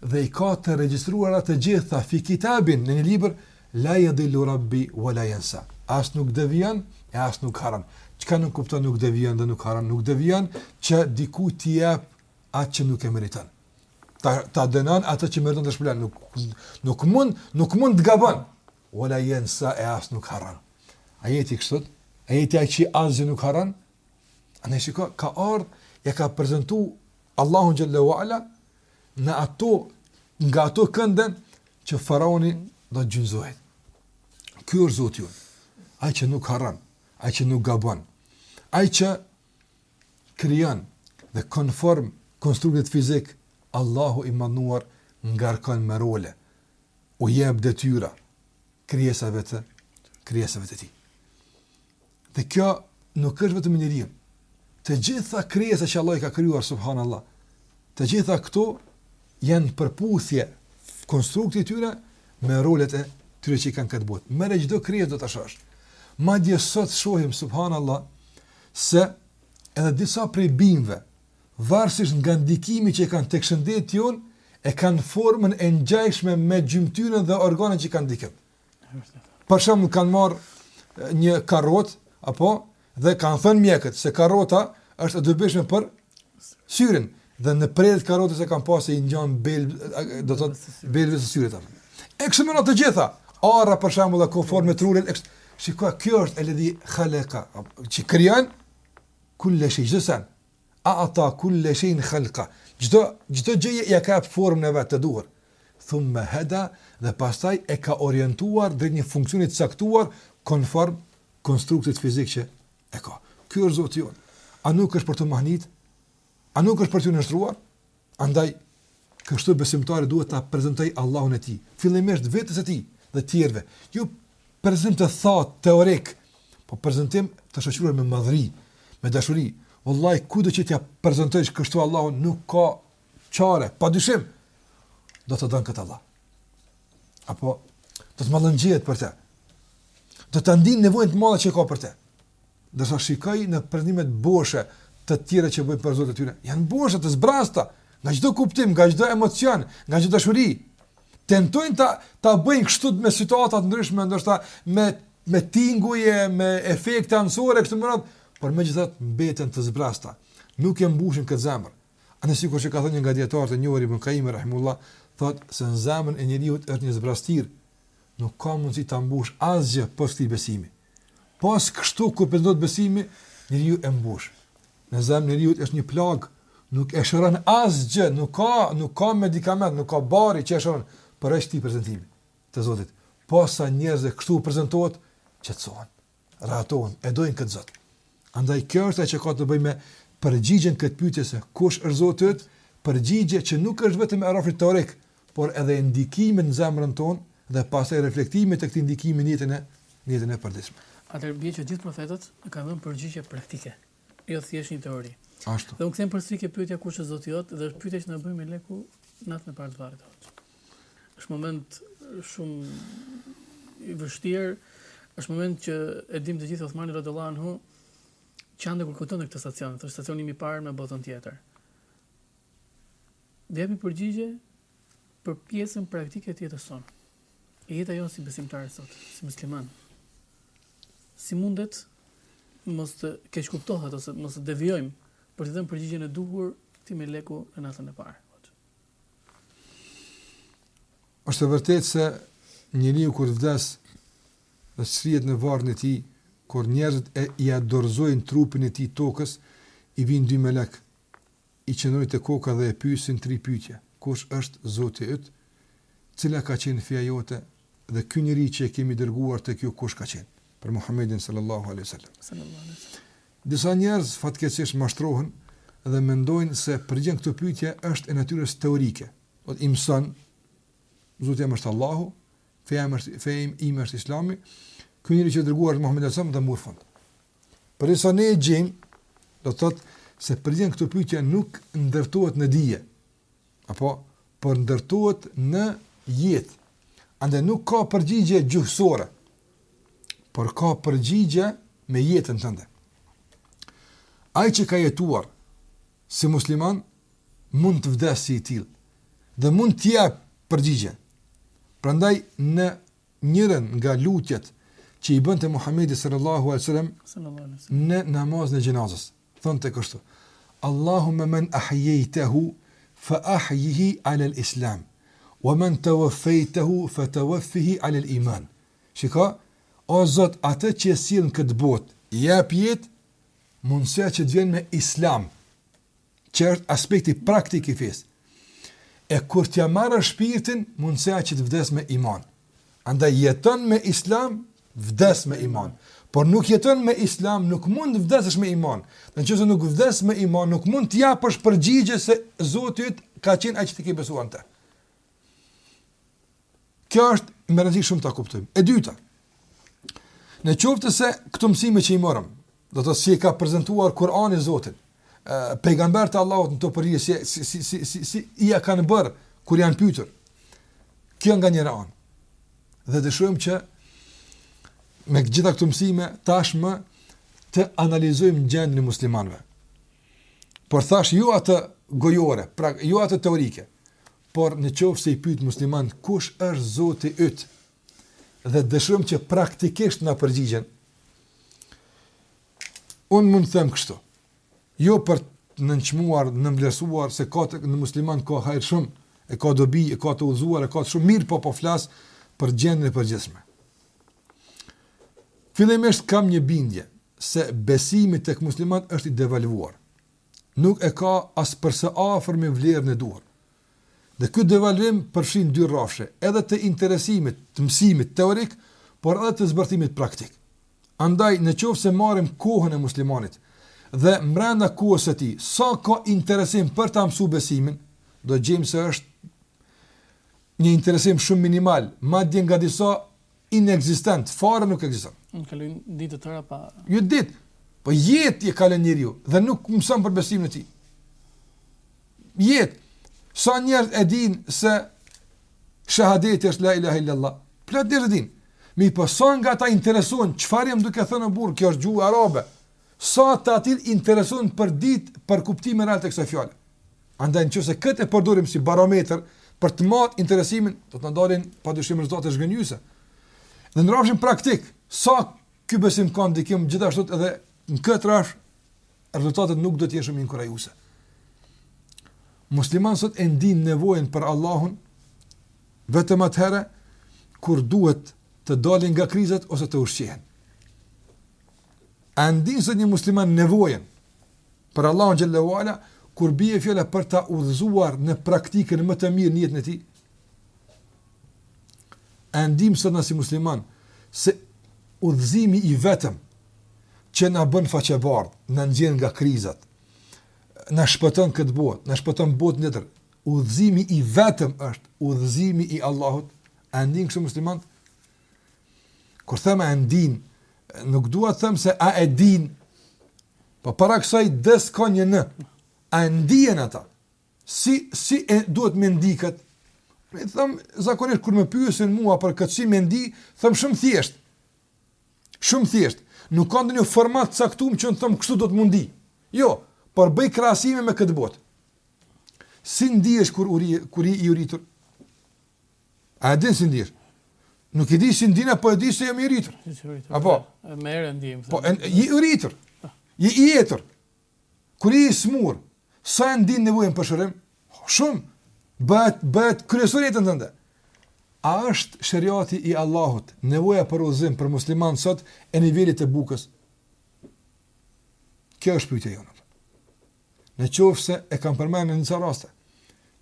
dhe i ka të regjistruara të gjitha fi kitabin në një libër la jadillu rabbi wa la jansa as nuk devijon e as nuk harron çka nënkupton nuk devijon dhe nuk harron nuk devijon që dikujt t'i jap atë që nuk e meriton ta ta dënon atë që meriton të shpëton nuk nuk mund nuk mund të gabon wa la jansa e as nuk harron a je ti kështu a je ti ai që asgjë nuk harron andaj shikoj ka ardh e ka prezantuar Allahu xhalla wa ala në ato nga ato kënde që faraoni do të gjunjëzohet. Ky është Zoti ynë. Ai që nuk harron, ai që nuk gabon, ai që krijon dhe konform konstruktit fizik, Allahu i madhëruar ngarkon me role. U jep detyra krijesave të krijesave të tij. Dhe kjo nuk është vetëm te njeriu. Të gjitha krijesat që Allahu i ka krijuar subhanallahu. Të gjitha këto janë në përputhje konstrukti i tyre me rolet e tyre që kanë në këtë botë. Merre çdo krijesë do ta shohësh. Madje sot shohim subhanallahu se edhe disa prej bimëve, varësisht nga ndikimi që kanë tek shëndeti jonë, e kanë formën e ngjashme me gjymtyrën dhe organet që kanë ndikim. Për shembull kanë marr një karotë apo dhe kanë thënë mjekët se karota është e dobishme për syrin dhe në prerje të karotës e kanë pasë i ngjan beb do të thotë bebes të syrit apo. E kështu me të gjitha, arra për shembull e ka formë trurin, shikoj kjo është eledi khalaka, që krijon kulle shejin. A'ta kulle shejin khalqa, çdo çdo gjëje ia ka jap formën e vet të duhur. Thumme heda, dhe pastaj e ka orientuar drejt një funksioni të caktuar konform konstruktit fizik që e ka. Ky është Zoti jonë. A nuk është për t'u mahnitë? A nuk është për t'ju nënshtruar? Andaj, kështu besimtari duhet ta prezantojë Allahun e tij, fillimisht vetes së tij dhe të tjerëve, jo prezantim të thatë teorik, por prezantim të shoqëruar me madhëri, me dashuri. Wallahi kujtdo që t'ia prezantosh kështu Allahun nuk ka çare, pa dyshim do ta don këtë Allah. Apo do të mallëngjehet për të. Do ta ndin nevojën e madhe që ka për të. Ndërsa shikoj prezantimet boshe të tjera që bëjnë për zotin e tyre, janë boshe të zbrasta, nga çdo kuptim, nga çdo emocion, nga çdo dashuri. Tentojnë ta ta bëjnë kështu me situata të ndryshme, ndoshta me me tinguje, me efekte anësore kështu me radhë, por megjithatë mbeten të zbrasta. Nuk e mbushin këtë zemër. A sikur që ka thënë një nga dietarët e njohur Ibn Kaim rahimullah, thotë se në zemrën e njeriut është një zbrazëtirë, nuk ka mundësi ta mbush asgjë pos këtij besimi. Pas kështu kur prezantohet besimi, njeriun e mbush. Në zemrën e njeriu është një plagë, nuk e shëron asgjë, nuk ka, nuk ka medikament, nuk ka bar që e shëron, përveç se prezantimit të Zotit. Posa njerëzve kështu u prezantohet, qetësohen, rahatohen, e dojnë këtë Zot. Andaj kjo është ajo që ka të bëjë me përgjigjen e kësaj pyetje se kush është Zoti yt? Përgjigje që nuk është vetëm e rrafshit teorik, por edhe e ndikimit në zemrën tonë dhe pastaj reflektimit të këtij ndikimi në jetën e në jetën e përditshme. Atëherë bie që gjithë profetët kanë dhënë përgjigje praktike, jo thjesht një teori. Ashtu. Dhe u kthem përsëri ke pyetja kush është Zoti jot dhe është pyetja që na bën meleku natën e parë të varrit. Është moment shumë i vështirë. Është moment që e dim të gjithë Osmani radhiyallahu anhu qante kur kujtonte këtë stacion, është stacioni i parë me botën tjetër. Do japim përgjigje për pjesën praktike të jetës sonë. E, jeta jonë si besimtarë sot, si musliman. Si mundet mos të keqkuptohet ose mos të devijojmë për të dhënë përgjigjen e duhur këtij meleku në natën e parë. Është e vërtetë se njeriu kur vdes dhe shtrihet në varrin e tij, kur njerëzit ia dorëzojnë trupin e tij tokës, i vijnë dy melek I qëndrojnë te koka dhe e pyesin tri pyetje, Kush është Zoti yt? Cila ka qenë feja jote? Dhe ky njeri që e kemi dërguar tek ju kush ka qenë? Për Muhammedin sallallahu alejhi ve sellem. Sallallahu alejhi ve sellem. Disa njerëz fatkeqësisht mashtrohen dhe mendojnë se përgjigja në këto pyetje është e natyrës teorike. Domethënë mëson Zoti jem është Allahu, feja jeme është feja ime është Islami. Ky njeri që u dërgua është Muhammedi sallallahu alejhi ve sellem dhe mori fund. Përderisa ne e gjejmë, do të thotë se përgjigja në këto pyetje nuk ndërtohet në dije, apo por ndërtohet në jetë. Andaj nuk ka përgjigje gjuhësore, por ka përgjigje me jetën tënde. Ai që ka jetuar si musliman mund të vdesë si i tillë dhe mund të japë përgjigje. Prandaj në njërën nga lutjet që i bënte Muhamedi sallallahu alejhi ve sellem në namazin e xhenazes. Thonte kështu: Allahumma man ahyaytahu fa ahyihi ala al-islam wa man tawaffaytahu fa tawaffihi ala al-iman. Shiko, o Zot, atë që e sjell në këtë botë, i jep jetë, mundësoja që të jetojë me islam. që është aspekti praktik i fesë. E kur t'ia marrësh shpirtin, mundësoja që të vdes me iman. Andaj jeton me islam, vdes me iman. Po nuk jeton me islam, nuk mund të vdesësh me iman. Në qoftë se nuk vdes me iman, nuk mund të japësh përgjigje se Zoti yt ka qenë ai që ti ke besuar në të. Kjo është me rëndësi shumë ta kuptojmë. E dyta, në qoftë se këto mësime që i morëm, do të thotë si e ka prezantuar Kurani Zotin, pejgamberët e Allahut në to për si si si si si, si ia kanë bërë kur janë pyetur. Kjo nga njëra anë. Dhe dëshirojmë që me të gjitha këto mësime tashmë të analizojmë gjendjen e muslimanëve. Por thashë jo atë gojore, pra jo atë teorike, por në qoftë se i pyet muslimanët, kush është zoti yt, dhe dëshirojmë që praktikisht të na përgjigjen, unë mund të them kështu, jo për t'i nënçmuar, nënvlerësuar, se ka të në muslimanë ka hajr shumë, e ka dobi, e ka të udhëzuar, e ka shumë të mirë, po po flas për gjendjen e përgjithshme. Fillimisht kam një bindje se besimi tek muslimanët është i devalvuar. Nuk e ka as për së afërmi vlerën e duhur. Dhe ky devalvim përfshin dy rrafshe, edhe të interesimit, të mësimit teorik, por edhe të zbërthimit praktik. Andaj, në qoftë se marrim kohën e muslimanit dhe mbrenda kohës së tij, sa ka interesim për ta mësuar besimin, do të gjejmë se është një interesim shumë minimal, madje nga disa inekzistent, fare nuk ekziston. Unë kaloj ditë të tëra pa. Jo ditë, po jetë e kalon njeriu dhe nuk mëson për besimin e tij. Jetë. Sa njerëz e dinë se shahadeti është la ilaha illallah. Plot njerëz e dinë. Mirëpo sa nga ta interesohen çfarë jam duke thënë more burrë, kjo është gjuhë arabe. Sa të atillë interesohen për të ditur për kuptimin e kësaj fjale. Andaj në qoftë se këtë e përdorim si barometër për të matur interesimin, do të na dalin padyshim rezultate zhgënjyese. Dhe në rrafshin praktik, sa ky besim ka ndikim gjithashtu edhe në këtë rrafsh rezultatet nuk do të jenë shumë inkurajuese. Muslimanët sot e ndin nevojën për Allahun vetëm atëherë kur duhet të dalin nga krizat ose të ushqehen. A ndin sot një musliman nevojën për Allahun xhelle ue ala kur bie fjala për ta udhëzuar në praktikën më të mirë në jetën e tij? A ndin sot secili musliman se udhëzimi i vetëm që na bën faqebardhë, na nxjerr nga krizat, na shpëton në këtë botë, na shpëton në botën tjetër. Udhëzimi i vetëm është udhëzimi i Allahut. A ndin kështu muslimani? Kur them a e ndin, nuk dua të them se a e din. Po para kësaj des ka një në. A e ndien atë? Si si duhet me ndi këtë? Unë them zakonisht kur më pyesin mua për këtë si me ndi, them shumë thjesht. Shumë thjesht. Nuk ka ndonjë format të caktuar që të them kështu duhet me ndi. Jo, por bëj krahasime me këtë botë. Si ndihesh kur uri kur je i uritur? A e din si ndihesh? Nuk e di si ndihesh, po e di se jam i uritur. Apo menjëherë ndiem. Po i uritur. Je i etur. Kur je i smur, sa e ndin nevojën për shërim? Shumë. Bëhet bëhet kryesorja në jetën tënde. A është sheriati i Allahut, nevoja për udhëzim për musliman sot e nivelit të bukës? Kjo është pyetja jonë. Në qoftë se e kam përmend në disa raste.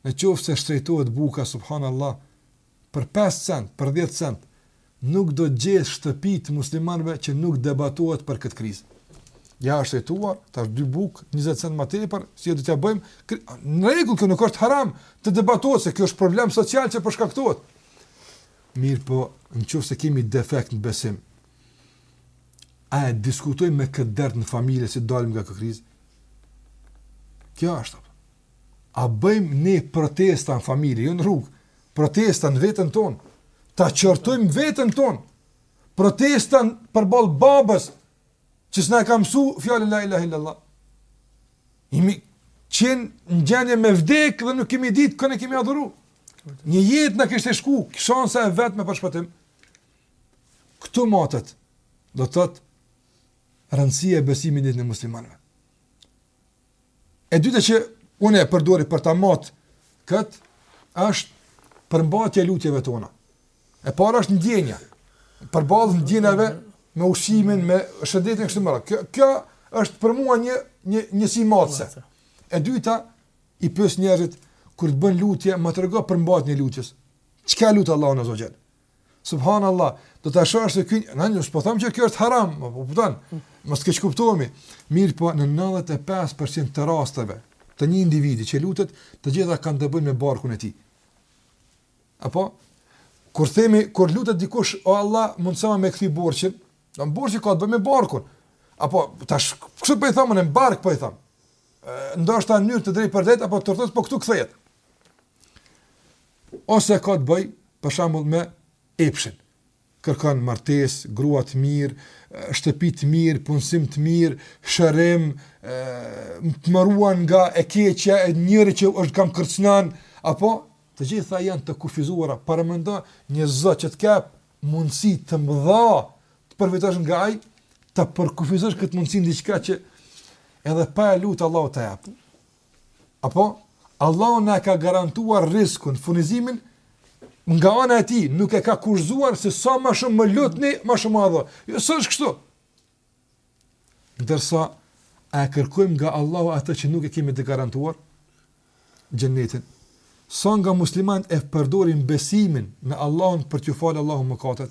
Në qoftë se shtrejtohet buka subhanallahu për 5 cent, për 10 cent, nuk do të gjesh shtëpi të muslimanëve që nuk debatohet për këtë krizë. Ja është shtrejtuar, tash dy buk, 20 cent më tepër, si do t'ia bëjmë? Në rregull, kjo nuk është haram të debatohet se kjo është problem social që po shkaktohet. Mirëpo, në qoftë se kemi defekt në besim, A e diskutojmë me këtë dert në familje si të dalim nga kjo krizë? Kjo është ajo. A bëjmë ne protesta në familje, jo në rrugë, protesta në veten tonë. Ta qortojmë veten tonë. Protesta përballë babës që s'na ka mësu fjalën la ilahe illallah. Kemi qenë në gjendje me vdek dhe nuk kemi ditë kënë kemi adhuru. Një jetë na kishte shku, shansa e vetme për shpëtim. Këtu matet, do të thotë, rëndësia e besimit në jetën e muslimanëve. E dyta që unë e përdori për ta matë këtë, është përmbajtja e lutjeve tona. E para është ndjenja, përballë ndjenjave me ushqimin, me shëndetin e kështu me radhë. Kjo, kjo është për mua një, një, një si matëse. E dyta, i pyes njerëzit, kur ti bën lutje, më trego përmbajtjen e lutjes. Çka e lut Allahun azze ve xhel? Subhanallah, do ta shohësh se ky, unë nuk po them që kjo është haram, po kupton? Mos të keqkuptohemi. Mirëpo në 95% të rasteve të një individi që lutet, të gjitha kanë të bëjnë me barkun e tij. Apo kur themi kur lutet dikush, o Allah, mundësoja me kthy borxhin, do të thotë borxhi ka të bëjë me barkun. Apo tash kështu po i themi bark po i themi. Ndoshta në mënyrë të drejtpërdrejtë apo tërthortë po këtu kthehet. Ose ka të bëj, për shembull, me epshin. Kërkon martesë, grua të mirë, shtëpi të mirë, punësim të mirë, shërim, të më ruan nga e keqja e njërit që është ka m'kërcënon, apo të gjitha janë të kufizuara paramendo një Zot që ti ke mundësi të mëdha të përfitosh nga ai ta përkufizosh këtë mundësi diçka që edhe pa e lut Allahu ta jap. Apo Allahu na e ka garantuar rrizkun, furnizimin nga ana e tij, nuk e ka kushtëzuar se sa më shumë më lutni, më shumë më dhon. Jo s'është kështu. Ndërsa a e kërkojmë nga Allahu atë që nuk e kemi të garantuar? Xhenetin. Sa nga muslimanët e përdorin besimin në Allahun për t'ju falë Allahu mëkatet?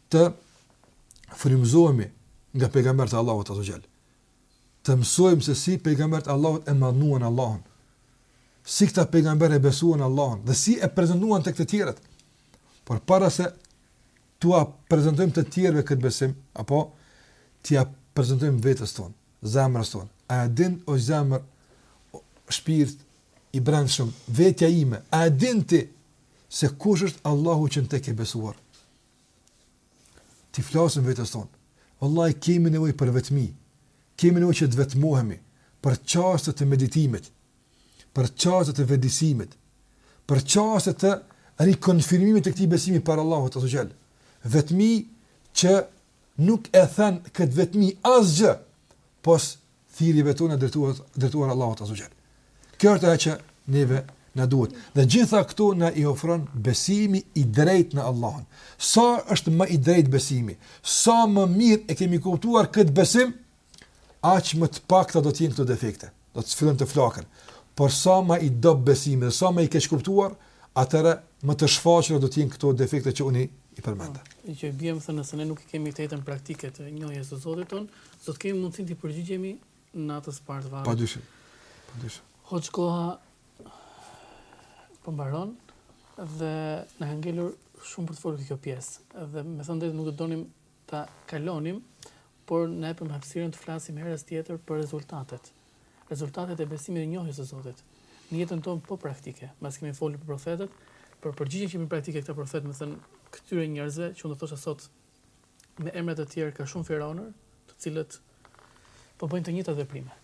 të frymëzohemi nga pejgambert e Allahut azze ve xhel. Të mësojmë se si pejgambert e Allahut e madhnuan Allahun. Si këta pejgamberë e besuan Allahun dhe si e prezantuan tek të tjerët. Por para se t'ua prezantojmë të tjerëve këtë besim, a po t'ia prezantojmë vetes tonë, zemrës tonë. A e din o zemër, o shpirt i brendshëm, vetja ime, a e din ti se kush është Allahu që në të ke besuar? T'i flasim vetes tonë. Wallahi kemi nevojë për vetmi. Kemi nevojë që të vetmohemi për çaste të meditimit, për çaste të vetëdijesimit, për çaste të rikonfirmimit të këtij besimi për Allahun azze ve xhel. Vetmi që nuk e then këtë vetmi asgjë pos thirrjeve tona drejtuar drejtuar Allahut azze ve xhel. Kjo është ajo që neve na duhet. Dhe gjitha këto na i ofron besimi i drejtë në Allahun. Sa është më i drejtë besimi, sa më mirë e kemi kuptuar këtë besim, aq më të pakta do të jenë këto defekte. Do të fillojnë të flaken. Por sa më i dob besimi dhe sa më i keqkuptuar, atëherë më të shfaqura do të jenë këto defekte që unë i përmenda. Hoxhë, që do me thënë nëse ne nuk i kemi te jeta praktike të njohjes së Zotit ton, Do të kemi mundësinë të përgjigjemi në natën e parë të varrit. Pa dyshim, pa dyshim. Hoxhë koha po mbaron po edhe na ka ngelur shumë për të folë kjo pjesë. Do me thënë dhe nuk të donim të kalonim, por ne po lëmë hapësirën të flasim herën tjetër për rezultatet. Rezultatet e besimit e njohjes së Zotit. Në jetën tonë po praktike, masi kemi folë për profetët, për përgjigje që kemi praktike këta profetë, me thënë këtyre njerëzve, që unë të thosha sot me emra të tjerë ka shumë firaonë, të cilët po bëjnë të njëjtat veprime.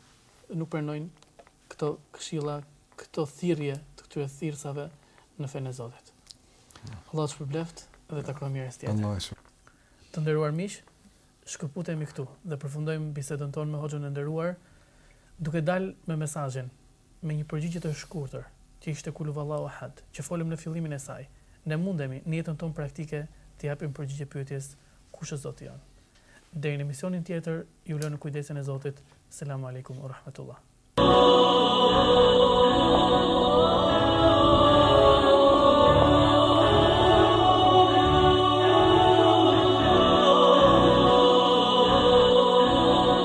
Nuk pranojnë këto këshilla, këto thirrje të këtyre thirrësve në fenë e Zotit. Allah të shpërbleft dhe takohemi herën tjetër. Allah ju shpërbleft. Të nderuar miq, shkëputemi këtu dhe përfundojmë bisedën tonë me Hoxhën e nderuar duke dalë me mesazhin me një përgjigje të shkurtër, që ishte Kul huvallahu ehad, që folëm në fillimin e saj, ne mundemi, në jetën tonë praktike, të japim përgjigje pyetjes Kush është Zoti jonë? Deri në emisionin tjetër, ju lë në kujdesin e Zotit. Selamu alejkum ua rahmatullah.